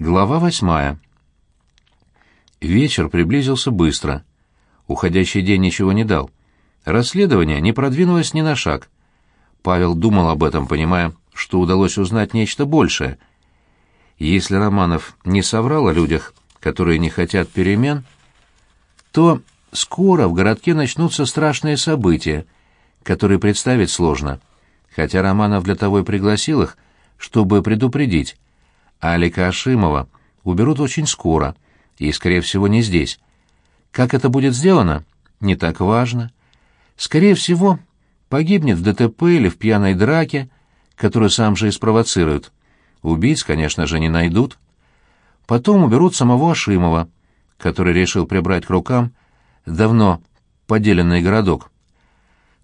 Глава восьмая. Вечер приблизился быстро. Уходящий день ничего не дал. Расследование не продвинулось ни на шаг. Павел думал об этом, понимая, что удалось узнать нечто большее. Если Романов не соврал о людях, которые не хотят перемен, то скоро в городке начнутся страшные события, которые представить сложно. Хотя Романов для того и пригласил их, чтобы предупредить. Алика Ашимова уберут очень скоро, и, скорее всего, не здесь. Как это будет сделано, не так важно. Скорее всего, погибнет в ДТП или в пьяной драке, которую сам же и спровоцируют. Убийц, конечно же, не найдут. Потом уберут самого Ашимова, который решил прибрать к рукам давно поделенный городок.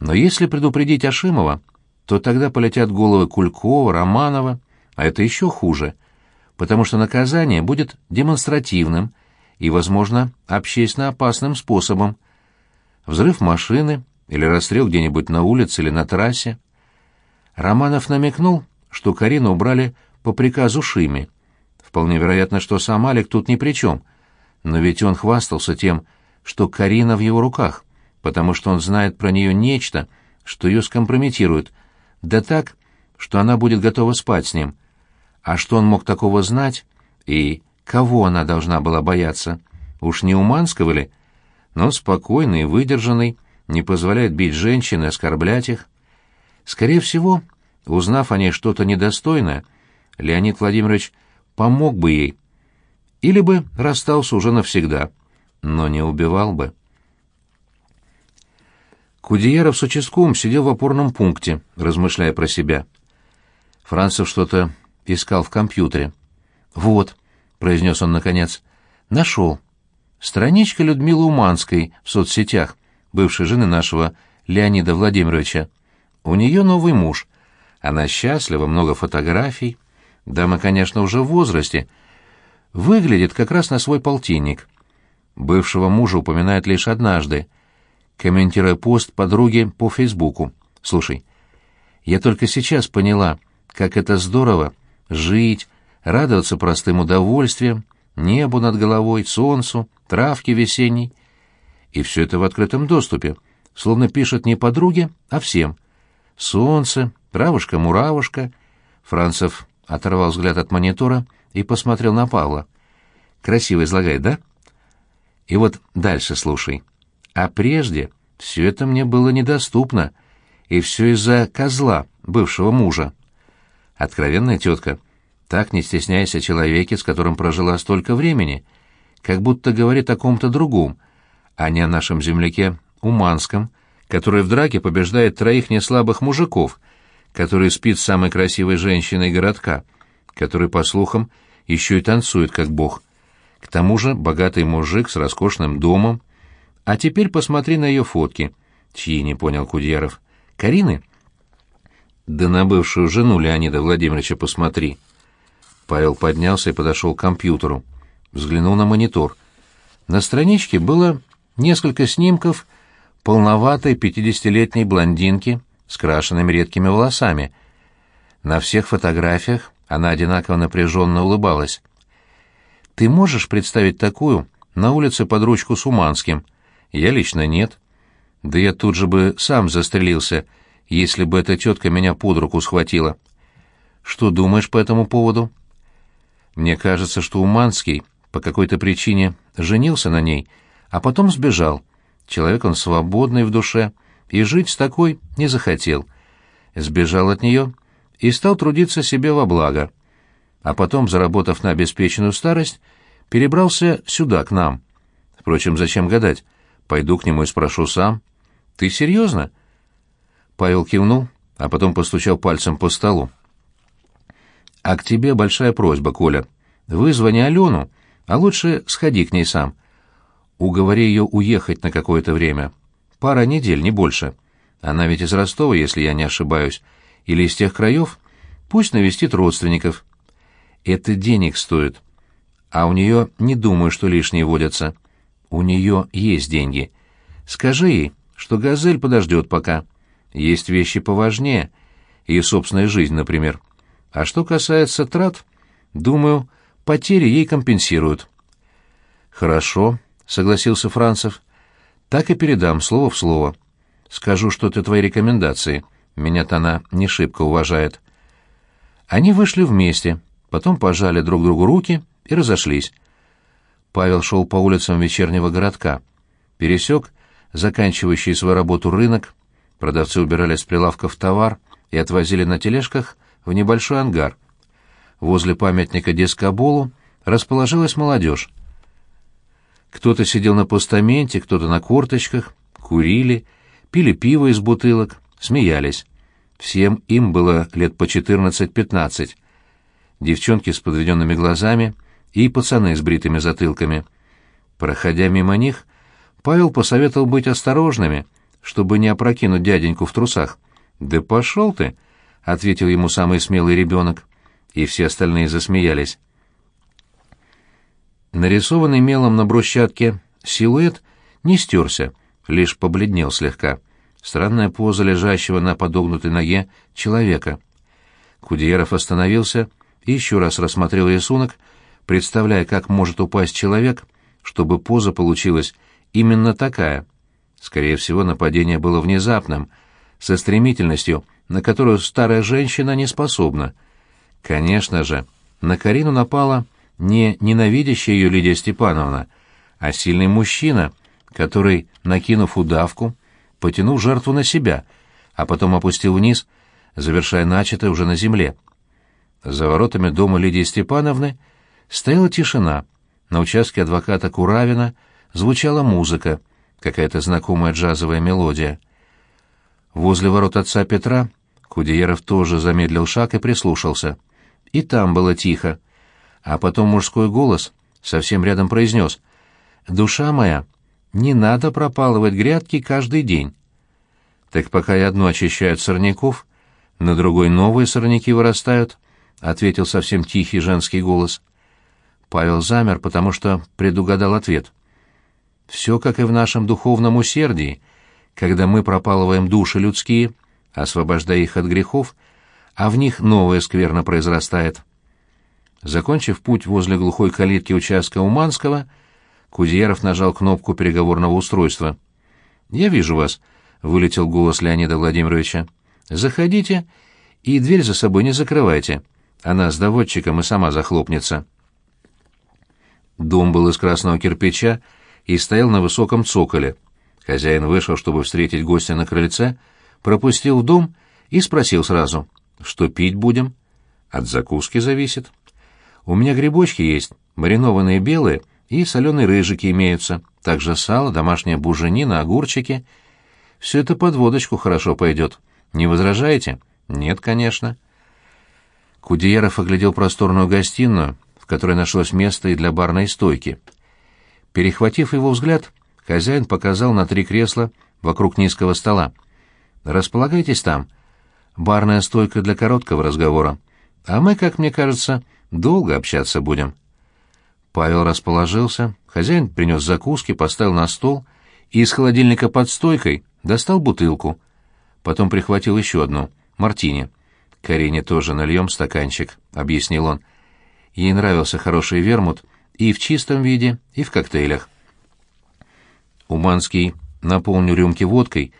Но если предупредить Ашимова, то тогда полетят головы Кулькова, Романова, а это еще хуже — потому что наказание будет демонстративным и, возможно, общественно опасным способом. Взрыв машины или расстрел где-нибудь на улице или на трассе. Романов намекнул, что Карину убрали по приказу Шими. Вполне вероятно, что сам Алик тут ни при чем, но ведь он хвастался тем, что Карина в его руках, потому что он знает про нее нечто, что ее скомпрометирует, да так, что она будет готова спать с ним — а что он мог такого знать? И кого она должна была бояться? Уж не Уманского ли? Но спокойный и выдержанный, не позволяет бить женщин и оскорблять их. Скорее всего, узнав о ней что-то недостойное, Леонид Владимирович помог бы ей. Или бы расстался уже навсегда, но не убивал бы. Кудеяров с участковым сидел в опорном пункте, размышляя про себя. Францев что-то искал в компьютере. «Вот», — произнес он наконец, — «нашел. Страничка Людмилы Уманской в соцсетях, бывшей жены нашего Леонида Владимировича. У нее новый муж. Она счастлива, много фотографий. Дама, конечно, уже в возрасте. Выглядит как раз на свой полтинник. Бывшего мужа упоминает лишь однажды, комментируя пост подруги по Фейсбуку. «Слушай, я только сейчас поняла, как это здорово жить, радоваться простым удовольствиям, небу над головой, солнцу, травке весенней. И все это в открытом доступе, словно пишет не подруге, а всем. Солнце, травушка-муравушка. Францев оторвал взгляд от монитора и посмотрел на Павла. Красиво излагает, да? И вот дальше слушай. А прежде все это мне было недоступно, и все из-за козла, бывшего мужа. Откровенная тетка, так не стесняясь о человеке, с которым прожила столько времени, как будто говорит о ком-то другом, а не о нашем земляке Уманском, который в драке побеждает троих неслабых мужиков, который спит с самой красивой женщиной городка, который, по слухам, еще и танцует как бог. К тому же богатый мужик с роскошным домом. А теперь посмотри на ее фотки. Чьи, не понял Кудьяров. Карины? — да на бывшую жену Леонида Владимировича посмотри. Павел поднялся и подошел к компьютеру. Взглянул на монитор. На страничке было несколько снимков полноватой пятидесятилетней блондинки с крашенными редкими волосами. На всех фотографиях она одинаково напряженно улыбалась. «Ты можешь представить такую на улице под ручку с Уманским?» «Я лично нет». «Да я тут же бы сам застрелился», — если бы эта тетка меня под руку схватила. Что думаешь по этому поводу? Мне кажется, что Уманский по какой-то причине женился на ней, а потом сбежал. Человек он свободный в душе, и жить с такой не захотел. Сбежал от нее и стал трудиться себе во благо. А потом, заработав на обеспеченную старость, перебрался сюда, к нам. Впрочем, зачем гадать? Пойду к нему и спрошу сам. «Ты серьезно?» Павел кивнул, а потом постучал пальцем по столу. «А к тебе большая просьба, Коля. Вызвони Алену, а лучше сходи к ней сам. Уговори ее уехать на какое-то время. Пара недель, не больше. Она ведь из Ростова, если я не ошибаюсь, или из тех краев. Пусть навестит родственников. Это денег стоит. А у нее не думаю, что лишние водятся. У нее есть деньги. Скажи ей, что «Газель» подождет пока» Есть вещи поважнее, и собственная жизнь, например. А что касается трат, думаю, потери ей компенсируют. Хорошо, согласился Францев. Так и передам слово в слово. Скажу, что это твои рекомендации. Меня-то она не шибко уважает. Они вышли вместе, потом пожали друг другу руки и разошлись. Павел шел по улицам вечернего городка. Пересек заканчивающий свою работу рынок, Продавцы убирали с прилавков товар и отвозили на тележках в небольшой ангар. Возле памятника Дискоболу расположилась молодежь. Кто-то сидел на постаменте, кто-то на корточках, курили, пили пиво из бутылок, смеялись. Всем им было лет по 14-15. Девчонки с подведенными глазами и пацаны с бритыми затылками. Проходя мимо них, Павел посоветовал быть осторожными — чтобы не опрокинуть дяденьку в трусах. «Да пошел ты!» — ответил ему самый смелый ребенок. И все остальные засмеялись. Нарисованный мелом на брусчатке силуэт не стерся, лишь побледнел слегка. Странная поза лежащего на подогнутой ноге человека. Кудеяров остановился и еще раз рассмотрел рисунок, представляя, как может упасть человек, чтобы поза получилась именно такая — Скорее всего, нападение было внезапным, со стремительностью, на которую старая женщина не способна. Конечно же, на Карину напала не ненавидящая ее Лидия Степановна, а сильный мужчина, который, накинув удавку, потянул жертву на себя, а потом опустил вниз, завершая начатое уже на земле. За воротами дома Лидии Степановны стояла тишина. На участке адвоката Куравина звучала музыка — какая-то знакомая джазовая мелодия. Возле ворот отца Петра Кудееров тоже замедлил шаг и прислушался. И там было тихо. А потом мужской голос совсем рядом произнес «Душа моя, не надо пропалывать грядки каждый день». «Так пока я одну очищают сорняков, на другой новые сорняки вырастают», — ответил совсем тихий женский голос. Павел замер, потому что предугадал ответ — все как и в нашем духовном усердии, когда мы пропалываем души людские, освобождая их от грехов, а в них новое скверно произрастает. Закончив путь возле глухой калитки участка Уманского, Кудеяров нажал кнопку переговорного устройства. «Я вижу вас», — вылетел голос Леонида Владимировича. «Заходите и дверь за собой не закрывайте. Она с доводчиком и сама захлопнется». Дом был из красного кирпича, и стоял на высоком цоколе. Хозяин вышел, чтобы встретить гостя на крыльце, пропустил в дом и спросил сразу, что пить будем? От закуски зависит. У меня грибочки есть, маринованные белые и соленые рыжики имеются, также сало, домашняя буженина, огурчики. Все это под водочку хорошо пойдет. Не возражаете? Нет, конечно. Кудеяров оглядел просторную гостиную, в которой нашлось место и для барной стойки — Перехватив его взгляд, хозяин показал на три кресла вокруг низкого стола. «Располагайтесь там. Барная стойка для короткого разговора. А мы, как мне кажется, долго общаться будем». Павел расположился, хозяин принес закуски, поставил на стол и из холодильника под стойкой достал бутылку. Потом прихватил еще одну, мартини. «Карине тоже нальем стаканчик», — объяснил он. Ей нравился хороший вермут — и в чистом виде, и в коктейлях. Уманский наполнил рюмки водкой.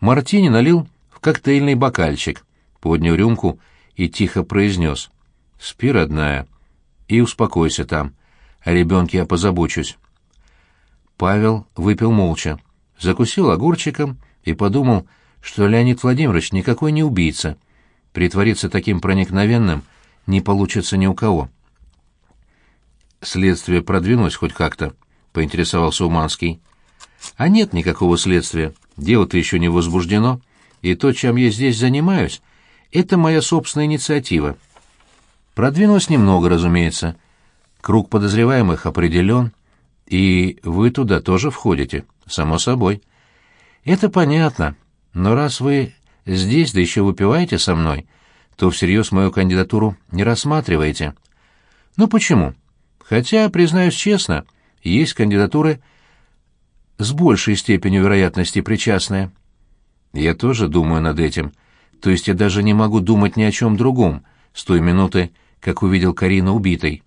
Мартини налил в коктейльный бокальчик, поднял рюмку и тихо произнес. «Спи, родная, и успокойся там. О ребенке я позабочусь». Павел выпил молча, закусил огурчиком и подумал, что Леонид Владимирович никакой не убийца. Притвориться таким проникновенным не получится ни у кого следствие продвинулось хоть как-то?» — поинтересовался Уманский. «А нет никакого следствия. Дело-то еще не возбуждено. И то, чем я здесь занимаюсь, это моя собственная инициатива. Продвинулось немного, разумеется. Круг подозреваемых определен, и вы туда тоже входите, само собой. Это понятно, но раз вы здесь, да еще выпиваете со мной, то всерьез мою кандидатуру не рассматриваете. Ну почему? Хотя, признаюсь честно, есть кандидатуры с большей степенью вероятности причастные. Я тоже думаю над этим. То есть я даже не могу думать ни о чем другом с той минуты, как увидел Карину убитой.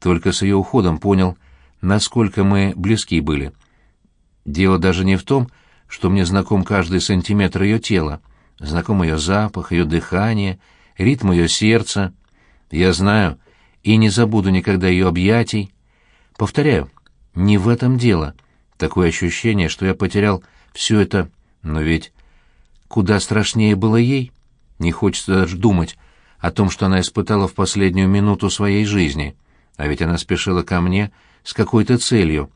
Только с ее уходом понял, насколько мы близки были. Дело даже не в том, что мне знаком каждый сантиметр ее тела. Знаком ее запах, ее дыхание, ритм ее сердца. Я знаю, и не забуду никогда ее объятий. Повторяю, не в этом дело. Такое ощущение, что я потерял все это, но ведь куда страшнее было ей. Не хочется даже думать о том, что она испытала в последнюю минуту своей жизни. А ведь она спешила ко мне с какой-то целью.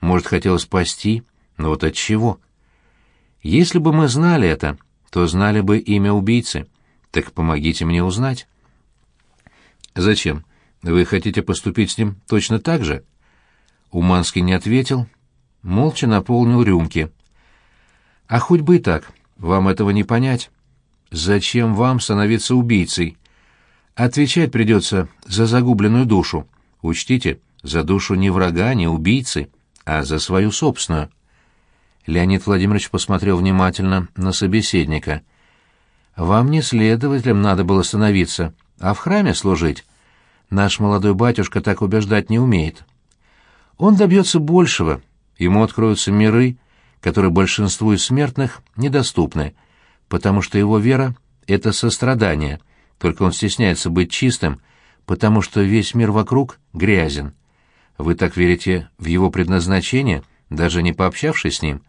Может, хотела спасти, но вот от чего? Если бы мы знали это, то знали бы имя убийцы. Так помогите мне узнать. Зачем? Вы хотите поступить с ним точно так же? Уманский не ответил, молча наполнил рюмки. А хоть бы и так, вам этого не понять. Зачем вам становиться убийцей? Отвечать придется за загубленную душу. Учтите, за душу не врага, не убийцы, а за свою собственную. Леонид Владимирович посмотрел внимательно на собеседника. «Вам не следователем надо было становиться, а в храме служить. Наш молодой батюшка так убеждать не умеет. Он добьется большего, ему откроются миры, которые большинству из смертных недоступны, потому что его вера — это сострадание, только он стесняется быть чистым, потому что весь мир вокруг грязен. Вы так верите в его предназначение, даже не пообщавшись с ним?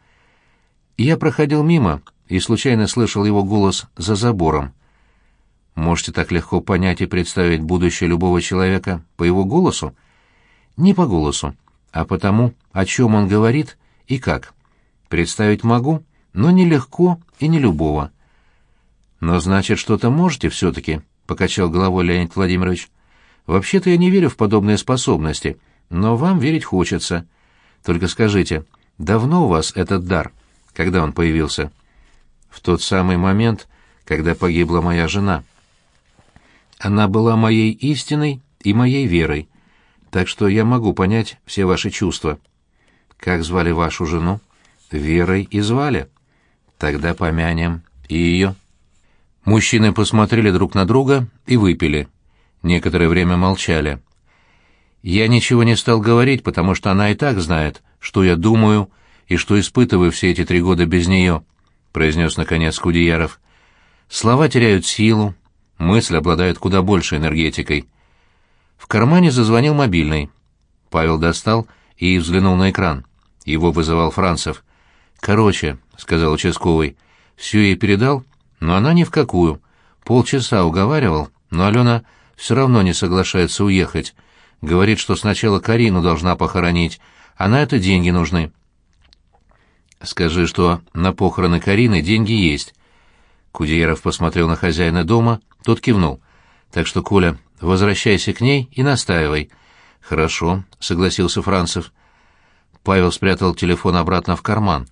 Я проходил мимо и случайно слышал его голос за забором. Можете так легко понять и представить будущее любого человека по его голосу? Не по голосу, а потому, о чем он говорит и как. Представить могу, но не легко и не любого. Но значит, что-то можете все-таки, — покачал головой Леонид Владимирович. Вообще-то я не верю в подобные способности, но вам верить хочется. Только скажите, давно у вас этот дар? Когда он появился? В тот самый момент, когда погибла моя жена. — она была моей истиной и моей верой, так что я могу понять все ваши чувства. Как звали вашу жену? Верой и звали. Тогда помянем и ее. Мужчины посмотрели друг на друга и выпили. Некоторое время молчали. Я ничего не стал говорить, потому что она и так знает, что я думаю и что испытываю все эти три года без нее, — произнес наконец Кудеяров. Слова теряют силу, мысль обладает куда больше энергетикой. В кармане зазвонил мобильный. Павел достал и взглянул на экран. Его вызывал Францев. «Короче», — сказал участковый, — все ей передал, но она ни в какую. Полчаса уговаривал, но Алена все равно не соглашается уехать. Говорит, что сначала Карину должна похоронить, а на это деньги нужны». «Скажи, что на похороны Карины деньги есть». Кудеяров посмотрел на хозяина дома, тот кивнул. «Так что, Коля, возвращайся к ней и настаивай». «Хорошо», — согласился Францев. Павел спрятал телефон обратно в карман.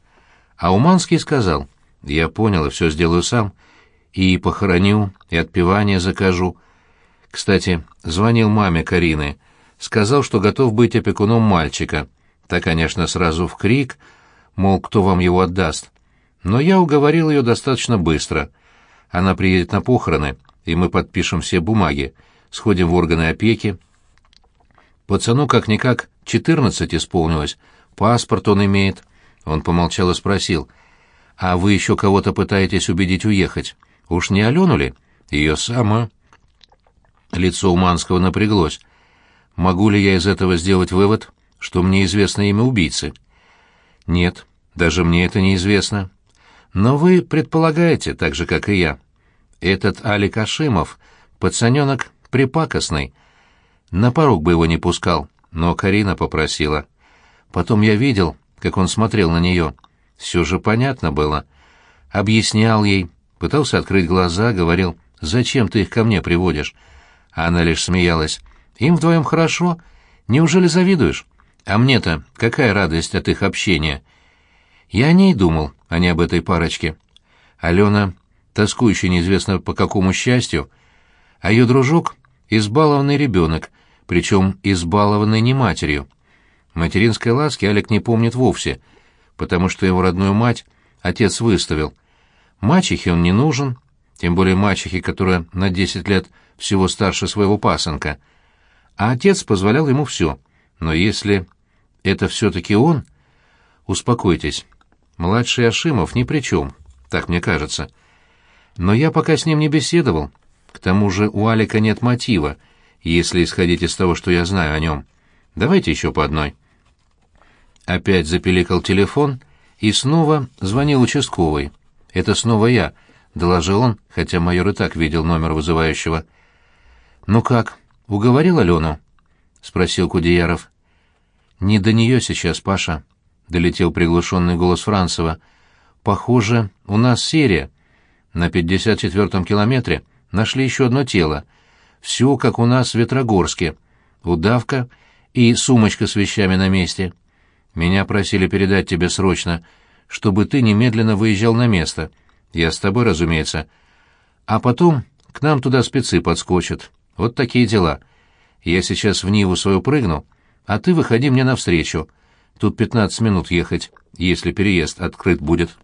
А Уманский сказал, «Я понял и все сделаю сам. И похороню, и отпевание закажу. Кстати, звонил маме Карины. Сказал, что готов быть опекуном мальчика. Та, конечно, сразу в крик, мол, кто вам его отдаст. Но я уговорил ее достаточно быстро. Она приедет на похороны, и мы подпишем все бумаги, сходим в органы опеки. Пацану как-никак четырнадцать исполнилось, паспорт он имеет. Он помолчал и спросил, «А вы еще кого-то пытаетесь убедить уехать? Уж не Алену ли? Ее сама». Лицо Уманского напряглось. «Могу ли я из этого сделать вывод, что мне известно имя убийцы?» «Нет, даже мне это неизвестно. Но вы предполагаете, так же, как и я». Этот Алик Ашимов, пацаненок припакостный. На порог бы его не пускал, но Карина попросила. Потом я видел, как он смотрел на нее. Все же понятно было. Объяснял ей, пытался открыть глаза, говорил, «Зачем ты их ко мне приводишь?» Она лишь смеялась. «Им вдвоем хорошо. Неужели завидуешь? А мне-то какая радость от их общения?» Я о ней думал, а не об этой парочке. Алена тоскующий неизвестно по какому счастью, а ее дружок — избалованный ребенок, причем избалованный не матерью. Материнской ласки Олег не помнит вовсе, потому что его родную мать отец выставил. Мачехе он не нужен, тем более мачехе, которая на 10 лет всего старше своего пасынка. А отец позволял ему все. Но если это все-таки он... Успокойтесь, младший Ашимов ни при чем, так мне кажется. — но я пока с ним не беседовал. К тому же у Алика нет мотива, если исходить из того, что я знаю о нем. Давайте еще по одной». Опять запеликал телефон, и снова звонил участковый. «Это снова я», — доложил он, хотя майор и так видел номер вызывающего. «Ну как, уговорил Алену?» — спросил Кудеяров. «Не до нее сейчас, Паша», — долетел приглушенный голос Францева. «Похоже, у нас серия. На 54-м километре нашли еще одно тело. Все, как у нас в Ветрогорске. Удавка и сумочка с вещами на месте. Меня просили передать тебе срочно, чтобы ты немедленно выезжал на место. Я с тобой, разумеется. А потом к нам туда спецы подскочат. Вот такие дела. Я сейчас в Ниву свою прыгну, а ты выходи мне навстречу. Тут 15 минут ехать, если переезд открыт будет».